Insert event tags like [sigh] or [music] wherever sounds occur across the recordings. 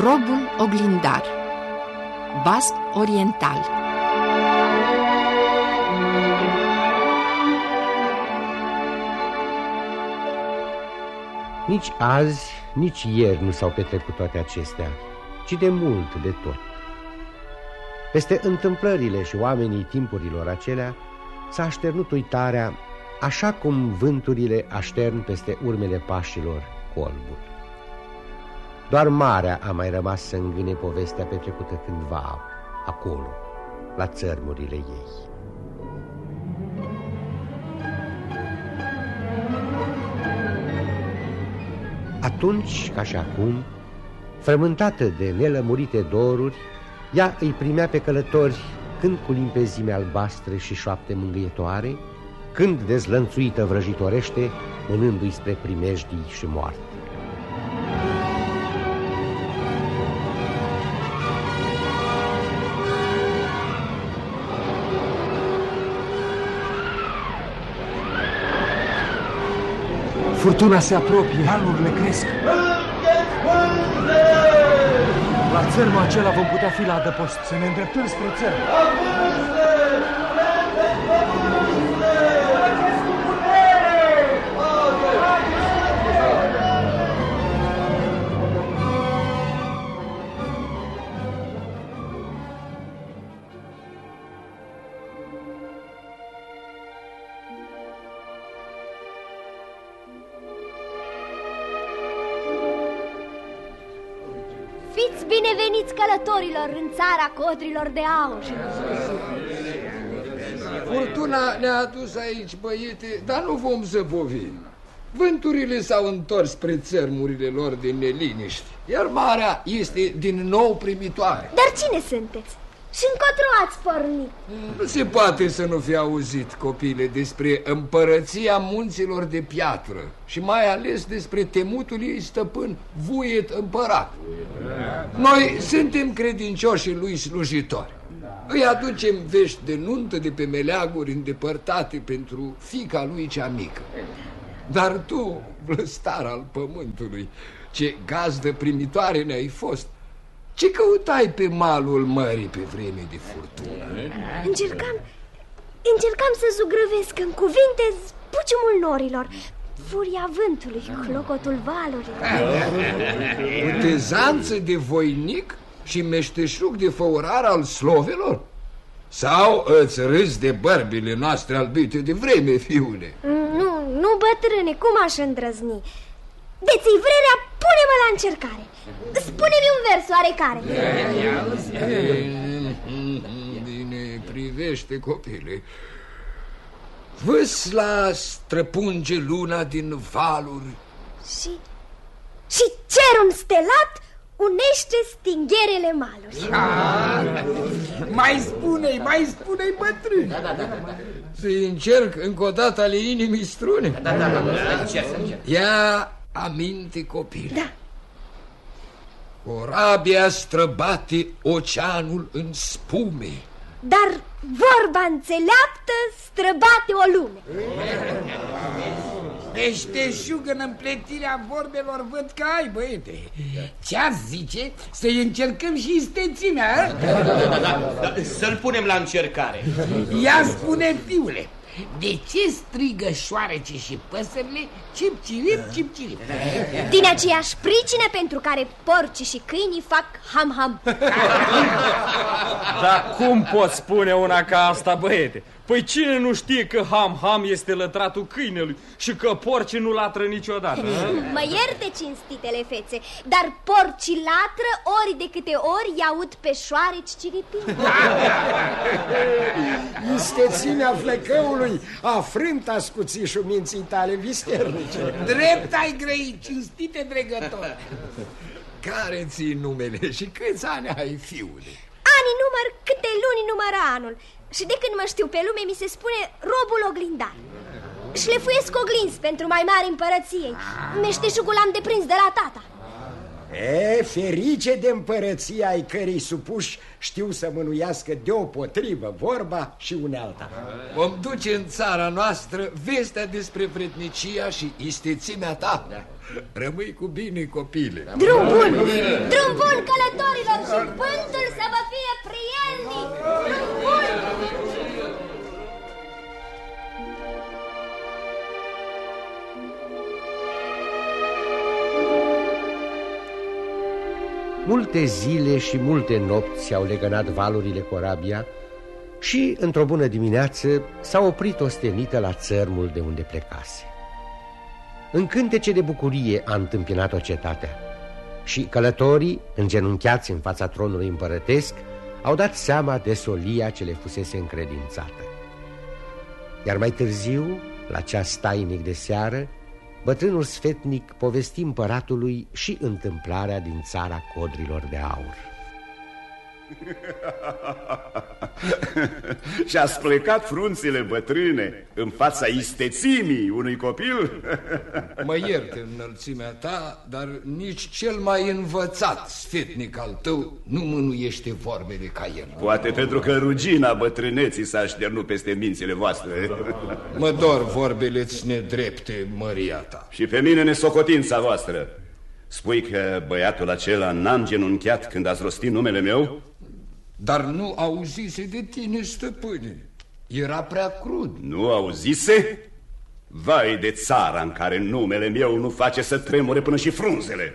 Robul oglindar Basc oriental Nici azi, nici ieri nu s-au petrecut toate acestea, ci de mult de tot. Peste întâmplările și oamenii timpurilor acelea s-a așternut uitarea, așa cum vânturile aștern peste urmele pașilor colburi. Doar marea a mai rămas să îngâne povestea petrecută cândva acolo, la țărmurile ei. Atunci, ca și acum, frământată de nelămurite doruri, ea îi primea pe călători când cu limpezime albastre și șoapte mângâietoare, când dezlănțuită vrăjitorește, mânându-i spre primejdii și moarte. Furtuna se apropie, valurile cresc. La țărmul acela vom putea fi la adăpost. Să ne îndreptăm spre țărm. Călătorilor în țara codrilor de aur. Furtuna ne-a adus aici, băiete, dar nu vom zăbovi. Vânturile s-au întors spre țărmurile lor de neliniști, iar marea este din nou primitoare. Dar cine sunteți? Și încotro ați pornit? Nu se poate să nu fi auzit, copile, despre împărăția munților de piatră și mai ales despre temutul ei stăpân, Vuiet împărat. Noi suntem credincioșii lui slujitori. Îi aducem vești de nuntă de pe meleaguri îndepărtate pentru fica lui cea mică. Dar tu, blăstar al pământului, ce gazdă primitoare ne-ai fost, ce căutai pe malul mării pe vreme de furtună? Încercam, încercam să zugrăvesc în cuvinte spuciumul norilor, furia vântului, clocotul valurilor. Putezanță de voinic și meșteșug de făurar al slovelor? Sau îți râzi de bărbile noastre albite de vreme, fiule? Nu, nu, bătrâne, cum aș îndrăzni? De-ți vrerea, pune-mă la încercare. Spune-mi un vers oarecare. Bine, privește, copile. Vâsla străpunge luna din valuri. Și, și cerul stelat unește stingherele maluri. Mai spune-i, mai spune-i bătrâni. Da, da, da, da. Să-i încerc încă o dată ale inimii strune. Da, da, da, da. Încerc, încerc. Ia aminte, copil. Da. Corabia străbate oceanul în spume. Dar vorba înțeleaptă străbate o lume. Meșteșug în împletirea vorbelor văd că ai, băiete. Ce-ați zice? Să-i încercăm și istețimea, da, da, da, da, da. Să-l punem la încercare. Ia spune, fiule, de ce strigă șoarece și păsările cip-cirip, cip-cirip? Din aceeași pricină pentru care porcii și câinii fac ham-ham. Dar cum poți spune una ca asta, băiete? Păi cine nu știe că ham-ham este lătratul câinelui și că porcii nu latră niciodată? Mă [laughs] ierte, cinstitele fețe, dar porcii latră ori de câte ori i-aud pe șoareci ciripind. [laughs] Istețimea flecăului a frânt ascuțișul minții tale visternice. Drept ai grăit, cinstite dregător. Care ții numele și câți ani ai, fiule? Ani număr câte luni numără anul. Și de când mă știu pe lume, mi se spune robul oglindar. Șlefuiesc oglinzi pentru mai mari împărăției. Meșteșugul am deprins de la tata. E, ferice de împărăția ai cărei supuși știu să mânuiască deopotrivă vorba și unealta. Vom duce în țara noastră vestea despre vrednicia și istețimea ta. Da. Rămâi cu bine, copile. Drum bun! Drum bun, călătorilor, și vântul să vă fie prielnic! Drum bun! Multe zile și multe nopți au legănat valurile corabia și, într-o bună dimineață, s-a oprit ostenită la țărmul de unde plecase. În cântece de bucurie a întâmpinat-o cetatea și călătorii, îngenunchiați în fața tronului împărătesc, au dat seama de solia ce le fusese încredințată. Iar mai târziu, la ceas tainic de seară, Bătrânul sfetnic povesti împăratului și întâmplarea din țara codrilor de aur Și-ați plecat frunțile bătrâne în fața istețimii unui copil? mă iert înălțimea ta, dar nici cel mai învățat sfetnic al tău nu mânuiește vorbele ca el. Poate pentru că rugina bătrâneții s-a șternut peste mințile voastre. Mă dor vorbele-ți nedrepte, măria ta. Și pe mine nesocotința voastră. Spui că băiatul acela n-am genunchiat când ați rostit numele meu? Dar nu auzise de tine, stăpâne. Era prea crud. Nu auzise? Vai de țara în care numele meu nu face să tremure până și frunzele.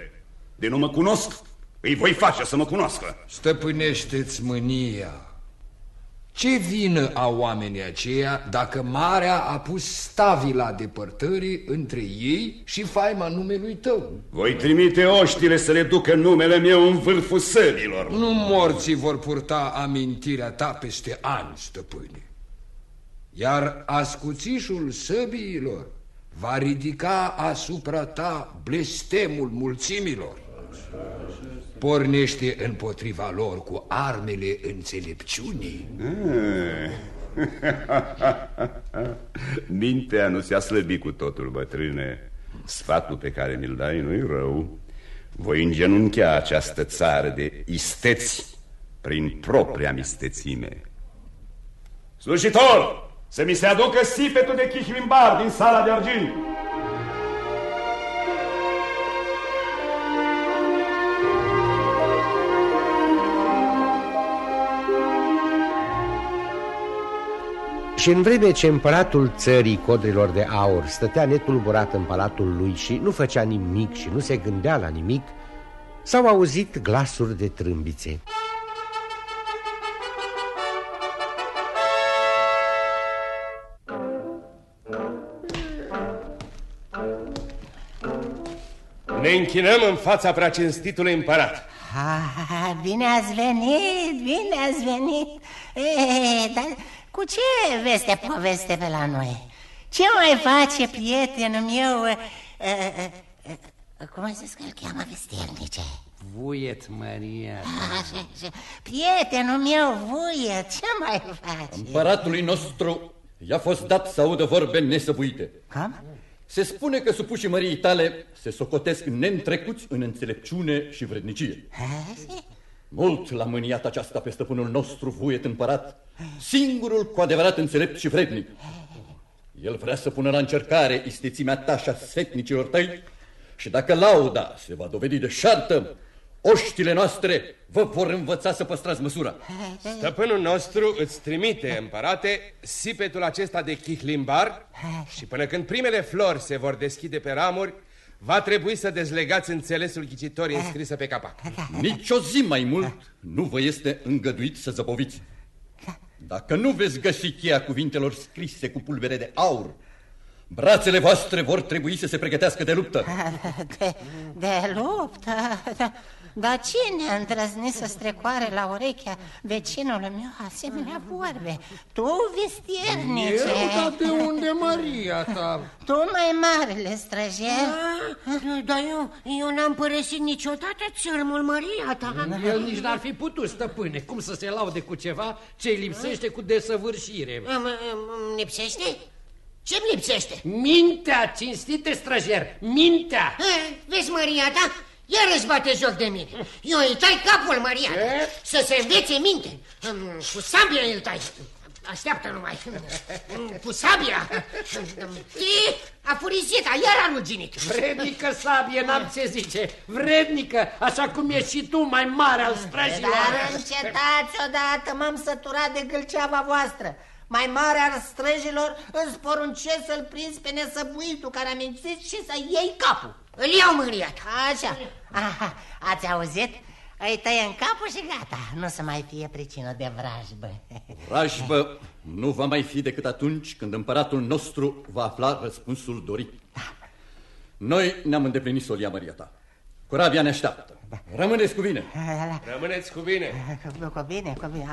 De nu mă cunosc, îi voi face să mă cunoască. Stăpânește-ți mânia. Ce vină au oamenii aceia dacă marea a pus stavila depărtării între ei și faima numelui tău? Voi trimite oștile să le ducă numele meu în vârful săbilor. Nu morții vor purta amintirea ta peste ani, stăpâne. Iar ascuțișul săbiilor va ridica asupra ta blestemul mulțimilor pornește împotriva lor cu armele înțelepciunii. [laughs] Mintea nu se-a slăbit cu totul, bătrâne. Sfatul pe care mi-l dai nu-i rău. Voi îngenunchea această țară de isteți prin propria mistețime. Slujitor, să mi se aducă sipetul de chihlimbar din sala de argint. Și în vreme ce împăratul țării codrilor de aur stătea netulburat în palatul lui și nu făcea nimic și nu se gândea la nimic, s-au auzit glasuri de trâmbițe. Ne închinăm în fața preacinstitului împărat. Ah, bine ați venit, bine ați venit. E, dar cu ce veste poveste pe la noi? Ce mai face prietenul meu? Uh, uh, uh, cum ai zis că îl cheamă vestelnice? Vuiet, Maria ta. [laughs] Prietenul meu, Vuiet, ce mai face? Împăratului nostru i-a fost dat să audă vorbe nesăbuite. Cum? Se spune că supușii măriei tale se socotesc neîntrecuți în înțelepciune și vrednicie. Mult l-a mâniat aceasta pe stăpânul nostru, vuiet împărat, singurul cu adevărat înțelept și vrednic. El vrea să pună la încercare istețimea ta și a sfetnicilor tăi și dacă lauda se va dovedi de șartă, oștile noastre vă vor învăța să păstrați măsura. Stăpânul nostru îți trimite, împărate, sipetul acesta de chihlimbar și până când primele flori se vor deschide pe ramuri, Va trebui să dezlegați înțelesul ghicitorii înscrisă pe capac. Nici o zi mai mult nu vă este îngăduit să zăboviți. Dacă nu veți găsi cheia cuvintelor scrise cu pulbere de aur, brațele voastre vor trebui să se pregătească de luptă. [laughs] De, de luptă? Dar cine a îndrăznit să strecoare la urechea vecinului meu asemenea vorbe? Tu, vestiernice? Eu, dar de unde, Maria ta? Tu mai marele străjer? Da, dar eu, eu n-am părăsit niciodată țărmul Maria ta. El nici n-ar fi putut, stăpâne. Cum să se laude cu ceva ce îi lipsește cu desăvârșire? Îmi lipsește? Ce-mi lipsește? Mintea, cinstite străjer, mintea! Vezi, Maria ta, Iarăși bate joc de mine. Eu îi tai capul, Maria. Să se învețe minte. Mm, Cu sabia îl tai. Așteaptă numai. Mm, Cu sabia. E, a furizita, iar a ruginit. Vrednică sabie, n-am ce zice. Vrednică, așa cum e și tu, mai mare al străjilor. Dar încetați odată, m-am săturat de gâlceava voastră. Mai mare al străjilor îți poruncesc să-l prinzi pe nesăbuitul care a mințit și să iei capul. Îl iau mâriat. Așa. Aha, ați auzit? Îi tăiem capul și gata. Nu să mai fie pricină de vrajbă. Vrajbă nu va mai fi decât atunci când împăratul nostru va afla răspunsul dorit. Noi ne-am îndeplinit solia Maria ta. Corabia ne așteaptă. Rămâneți cu bine. Rămâneți cu bine. Cu bine, cu bine.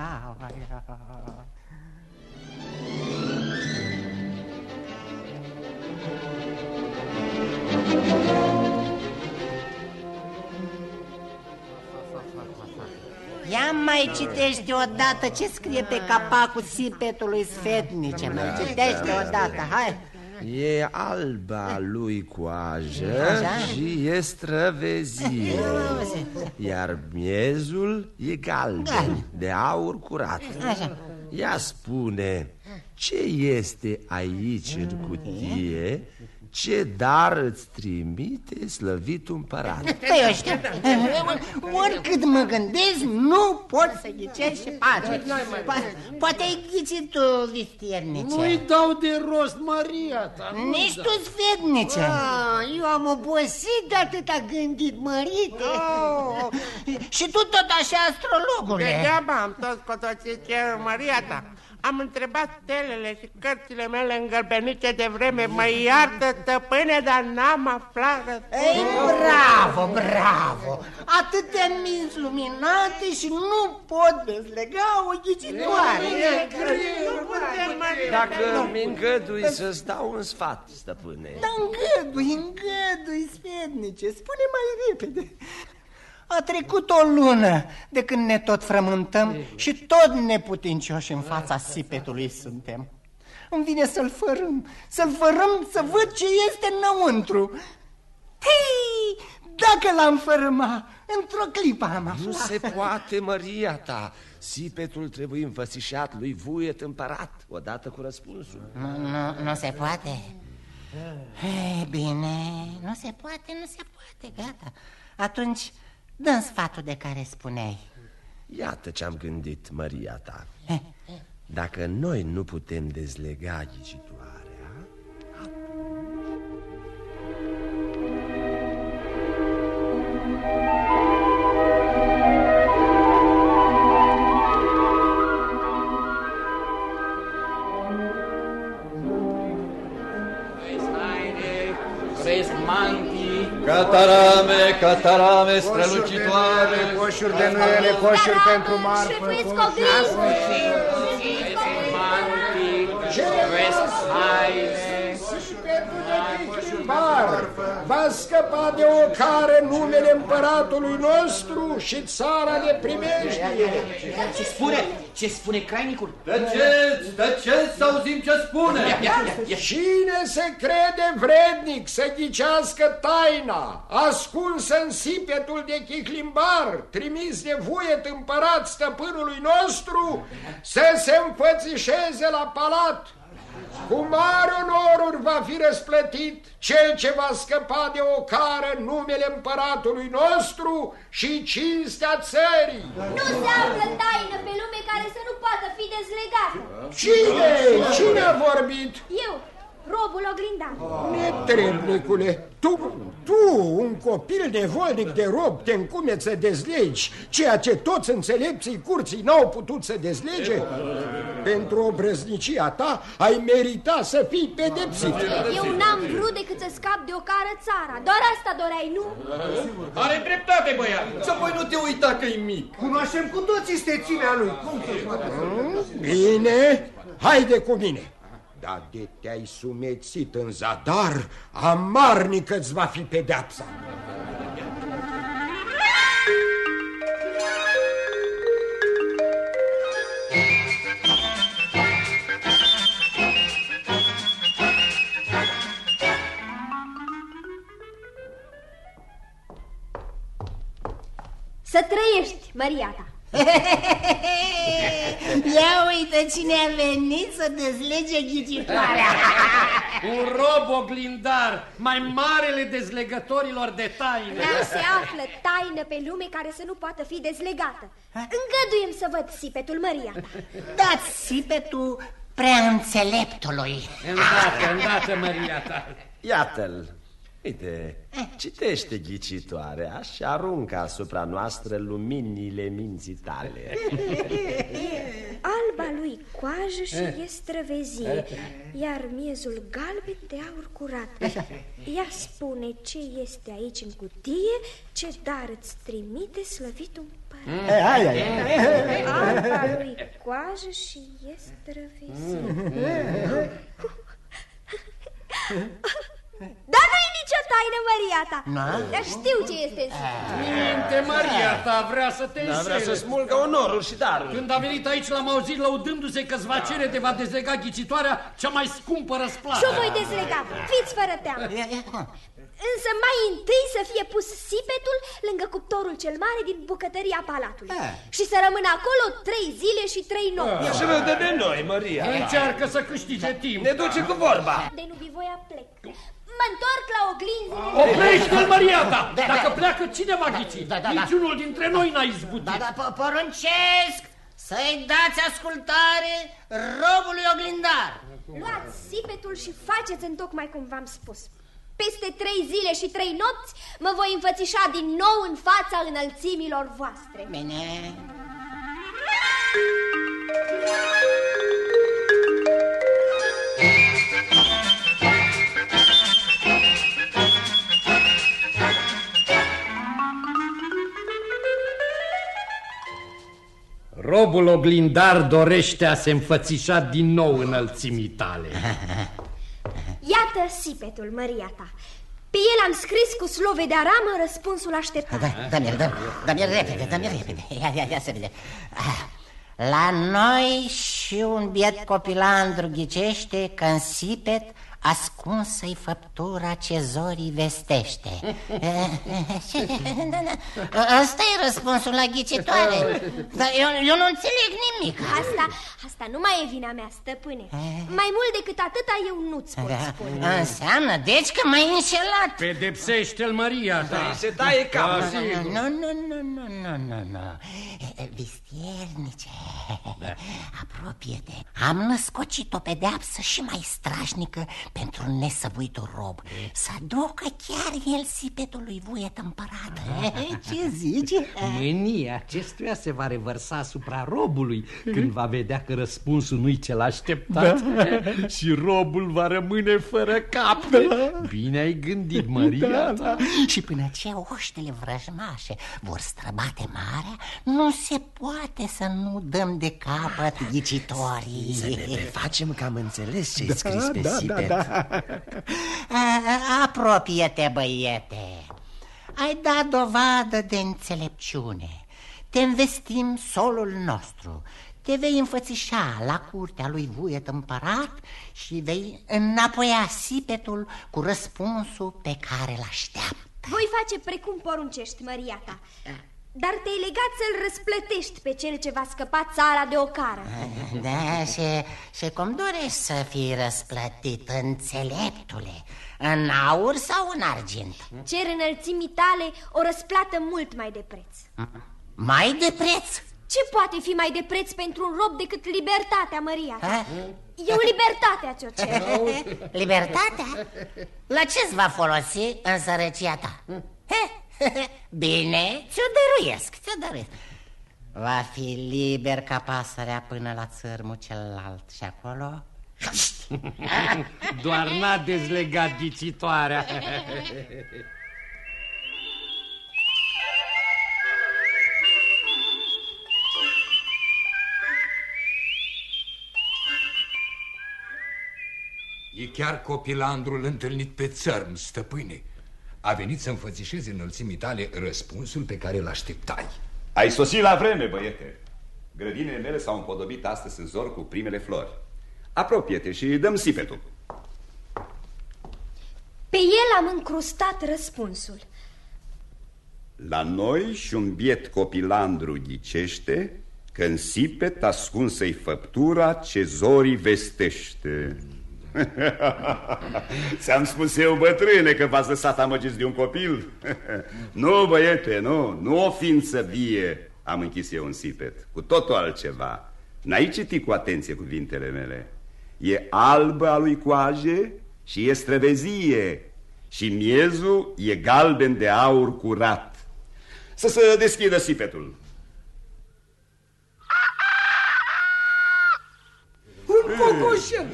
Ia mai citește odată ce scrie pe capacul sipetului sfetnice. Mai citește odată, hai. E alba lui coajă Așa? și e străvezie Iar miezul e galben, de aur curat Așa. Ea spune ce este aici în cutie Ce dar îți trimite slăvitul împărat [laughs] Păi ăștia, oricât mă gândesc, nu pot să ghicești și pace. Po- Poate ai ghicit tu, vistiernice. Nu-i dau de rost, Maria ta. nu Nici dau. tu, sfetnice. Ah, eu am obosit de atâta gândit, mărite. Oh, și tu tot așa, astrologule. Degeaba am tot cotoțit eu, Maria ta. Am întrebat stelele și cărțile mele îngălbenite de vreme Mă iartă, stăpâne, dar n-am aflat răspunsul. Ei, bravo, bravo! Atâtea minți luminate și nu pot dezlega o ghicitoare. Dacă mi îngădui să-ți dau un sfat, stăpâne Dar îngădui, îngădui, sfetnice, spune mai repede. A trecut o lună de când ne tot frământăm și tot neputincioși în fața sipetului suntem. Îmi vine să-l fărâm, să-l fărâm, să văd ce este înăuntru. Hei, dacă l-am fărâma, într-o clipă am aflat. Nu se poate, Maria ta Sipetul trebuie înfățișat lui Vuiet împărat Odată cu răspunsul Nu, nu, nu se poate. Ei, bine, nu se poate, nu se poate, gata. Atunci, dă sfatul de care spuneai. Iată ce-am gândit, Maria ta Dacă noi nu putem dezlega ghicitoarea Catarame, catarame strălucitoare. Coșuri de nuiele, coșuri pentru marfă Șefuiesc coșuri- oglinzi. Mantii. Cresc haine. Bar, va scăpa de o care numele împăratului nostru și țara de primejdie. Ce spune? Ce spune crainicul? Tăceți, tăceți să auzim ce spune. Ia, ia, ia, ia. Cine se crede vrednic să ghicească taina, ascunsă în sipetul de chihlimbar, trimis de vuiet împărat stăpânului nostru, să se înfățișeze la palat. Cu mari onoruri va fi răsplătit cel ce va scăpa de o cară numele împăratului nostru și cinstea țării. Nu se află taină pe lume care să nu poată fi dezlegată. Cine? Cine a vorbit? Eu, robul oglindan. Netrebnicule, tu, tu, un copil nevolnic de rob, te încumeți să dezlegi ceea ce toți înțelepții curții n-au putut să dezlege? Pentru obrăznicia ta ai merita să fii pedepsit. Eu n-am vrut decât să scap de o cară țara. Doar asta doreai, nu? Are dreptate, băiat. Și apoi nu te uita că e mic. Cunoaștem cu toții stețimea lui Cum să Bine, haide cu mine. Dar de te-ai sumețit în zadar, amarnică îți va fi pedeapsa. Să trăiești, Maria ta. [laughs] Ia uite cine a venit să dezlege ghicitoarea. [laughs] Un rob oglindar, mai marele dezlegătorilor de taine. Nu se află taină pe lume care să nu poată fi dezlegată. Îngăduiem să văd sipetul, Maria ta. Dați sipetul prea înțeleptului. Îndată, îndată, Maria ta. Iată-l. Uite, citește ghicitoarea și aruncă asupra noastră luminile minții tale. Alba lui coajă și e străvezie, iar miezul galben de aur curat. Ea spune ce este aici în cutie, ce dar îți trimite slăvitul împărat. Hai, hai, hai. Alba lui coajă și e străvezie. [laughs] Dar nu e nicio taină, Maria ta. Na? Dar știu ce este în Minte, Maria ta vrea să te Da, vrea înșele. să smulgă onorul și darul. Când a venit aici, l-am auzit lăudându-se că-ți va cere de va dezlega ghicitoarea cea mai scumpă răsplată. Și o voi dezlega, fiți fără teamă. Însă mai întâi să fie pus sipetul lângă cuptorul cel mare din bucătăria palatului. Și să rămână acolo trei zile și trei nopți. Ia și râde de noi, Maria. Încearcă să câștige timp. Ne duce cu vorba. De nu bivoia plec. Mă întorc la oglinzile. Oprește-l, Maria ta! Da, Dacă da. pleacă, cine va ghici? Da, da, da. Niciunul dintre noi n-a izbutit. Da, da, po- poruncesc să-i dați ascultare robului oglindar. Luați sipetul și faceți în tocmai cum v-am spus. Peste trei zile și trei nopți mă voi înfățișa din nou în fața înălțimilor voastre. Bine. Robul oglindar dorește a se înfățișa din nou înălțimii tale. Iată sipetul, Maria ta. Pe el am scris cu slove de aramă răspunsul așteptat. Da, dă-mi-l, dă dă-mi repede, dă-mi repede. Ia, ia, ia să vedem. Ah, La noi și un biet copilandru ghicește că în sipet ascunsă-i făptura ce zorii vestește. [laughs] Asta e răspunsul la ghicitoare. Dar eu, eu nu înțeleg nimic. Asta, asta nu mai e vina mea, stăpâne. Mai mult decât atâta eu nu-ți pot spune. Da, Înseamnă, deci, că m-ai înșelat. Pedepsește-l, Maria ta. Se taie Da, capul. sigur. Nu, nu, nu, nu, nu, nu, nu. Vistiernice, apropie-te. Am născocit o pedeapsă și mai strașnică pentru un nesăbuitul rob. Să ducă chiar el sipetul lui vuiet împărat. [laughs] Ce zici? Mânia acestuia se va revărsa asupra robului când va vedea că răspunsul nu-i cel așteptat [laughs] și robul va rămâne fără cap. Bine ai gândit, Maria ta. Și până ce oștele vrăjmașe vor străbate marea, nu se poate să nu dăm de capăt ghicitorii. Să ne prefacem că am înțeles ce-ai scris pe sipet. A- [laughs] Apropie-te, băiete. Ai dat dovadă de înțelepciune. Te investim solul nostru. Te vei înfățișa la curtea lui Vuiet împărat și vei înapoia sipetul cu răspunsul pe care îl așteaptă. Voi face precum poruncești, Maria ta. Dar te-ai legat să-l răsplătești pe cel ce va scăpa țara de o cară. [laughs] Da, și, și cum dorești să fii răsplătit, înțeleptule? În aur sau în argint? Cer înălțimii tale o răsplată mult mai de preț. Mai de preț? Ce poate fi mai de preț pentru un rob decât libertatea, Maria ta? Ha? Eu libertatea ți-o cer. [laughs] Libertatea? La ce-ți va folosi în sărăcia ta? He? [laughs] Bine, ți-o dăruiesc, ți-o dăruiesc Va fi liber ca pasărea până la țărmul celălalt și acolo... [laughs] Doar n-a dezlegat ghicitoarea. E chiar copilandrul întâlnit pe țărm, stăpâne. A venit să înfățișeze înălțimii tale răspunsul pe care îl așteptai. Ai sosit la vreme, băiete. Grădinile mele s-au împodobit astăzi în zor cu primele flori. Apropie-te și dăm sipetul. Pe el am încrustat răspunsul. La noi și un biet copilandru ghicește că în sipet ascunsă-i făptura ce zorii vestește. [laughs] Ți-am spus eu, bătrâne, că v-ați lăsat amăgiți de un copil? [laughs] nu, băiete, nu, nu o ființă vie am închis eu în sipet, cu totul altceva. N-ai citit cu atenție cuvintele mele. E albă a lui coaje și e străvezie și miezul e galben de aur curat. Să se deschidă sipetul. Cocoșel!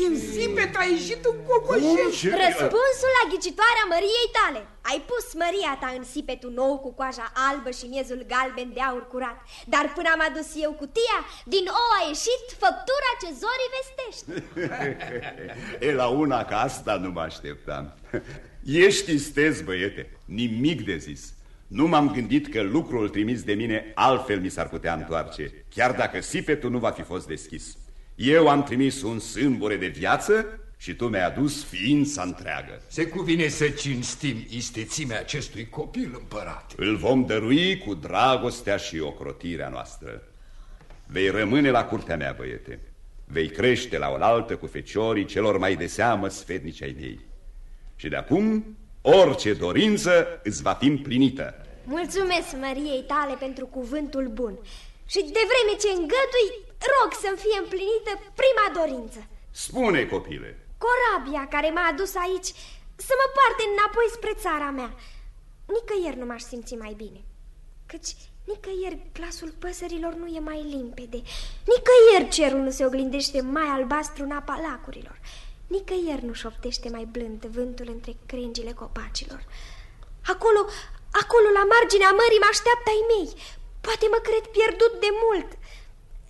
Din sipet a ieșit un cocoșel! Răspunsul la ghicitoarea Măriei tale. Ai pus Măria ta în sipetul nou cu coaja albă și miezul galben de aur curat. Dar până am adus eu cutia, din ou a ieșit făptura ce zorii vestește. [laughs] e la una ca asta nu mă așteptam. [laughs] Ești istez, băiete, nimic de zis. Nu m-am gândit că lucrul trimis de mine altfel mi s-ar putea întoarce, chiar dacă sipetul nu va fi fost deschis. Eu am trimis un sâmbure de viață și tu mi-ai adus ființa întreagă. Se cuvine să cinstim istețimea acestui copil, împărat. Îl vom dărui cu dragostea și ocrotirea noastră. Vei rămâne la curtea mea, băiete. Vei crește la oaltă cu feciorii celor mai de seamă sfetnici ai mei. Și de acum, orice dorință îți va fi împlinită. Mulțumesc Măriei tale pentru cuvântul bun. Și de vreme ce îngădui, rog să-mi fie împlinită prima dorință. Spune, copile. Corabia care m-a adus aici să mă poarte înapoi spre țara mea. Nicăieri nu m-aș simți mai bine. Căci nicăieri glasul păsărilor nu e mai limpede. Nicăieri cerul nu se oglindește mai albastru în apa lacurilor. Nicăieri nu șoptește mai blând vântul între crengile copacilor. Acolo, acolo, la marginea mării, mă așteaptă ai mei. Poate mă cred pierdut de mult.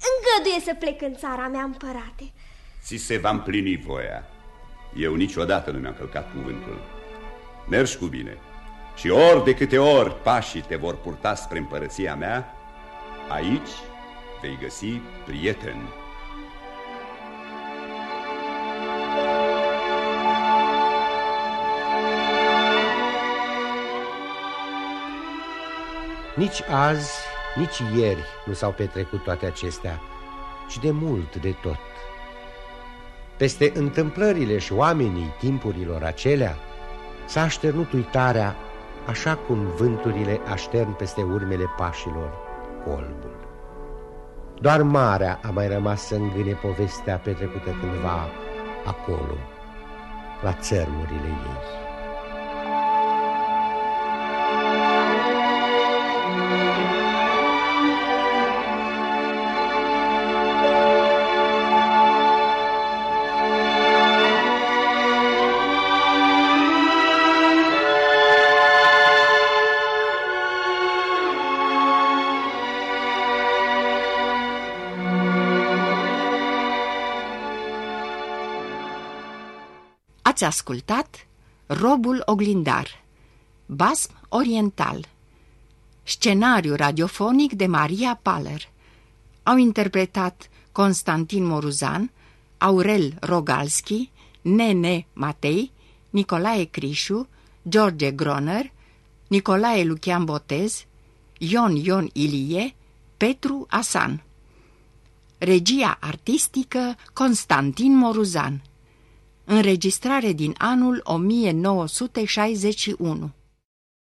Îngăduie să plec în țara mea, împărate. Ți se va împlini voia. Eu niciodată nu mi-am călcat cuvântul. Mergi cu bine. Și ori de câte ori pașii te vor purta spre împărăția mea, aici vei găsi prieteni. Nici azi, nici ieri nu s-au petrecut toate acestea, ci de mult de tot. Peste întâmplările și oamenii timpurilor acelea s-a așternut uitarea așa cum vânturile aștern peste urmele pașilor colbul. Doar marea a mai rămas să îngâne povestea petrecută cândva acolo, la țărmurile ei. Ați ascultat Robul Oglindar Basm Oriental Scenariu radiofonic de Maria Paler Au interpretat Constantin Moruzan, Aurel Rogalski, Nene Matei, Nicolae Crișu, George Groner, Nicolae Lucian Botez, Ion Ion Ilie, Petru Asan. Regia artistică Constantin Moruzan Înregistrare din anul 1961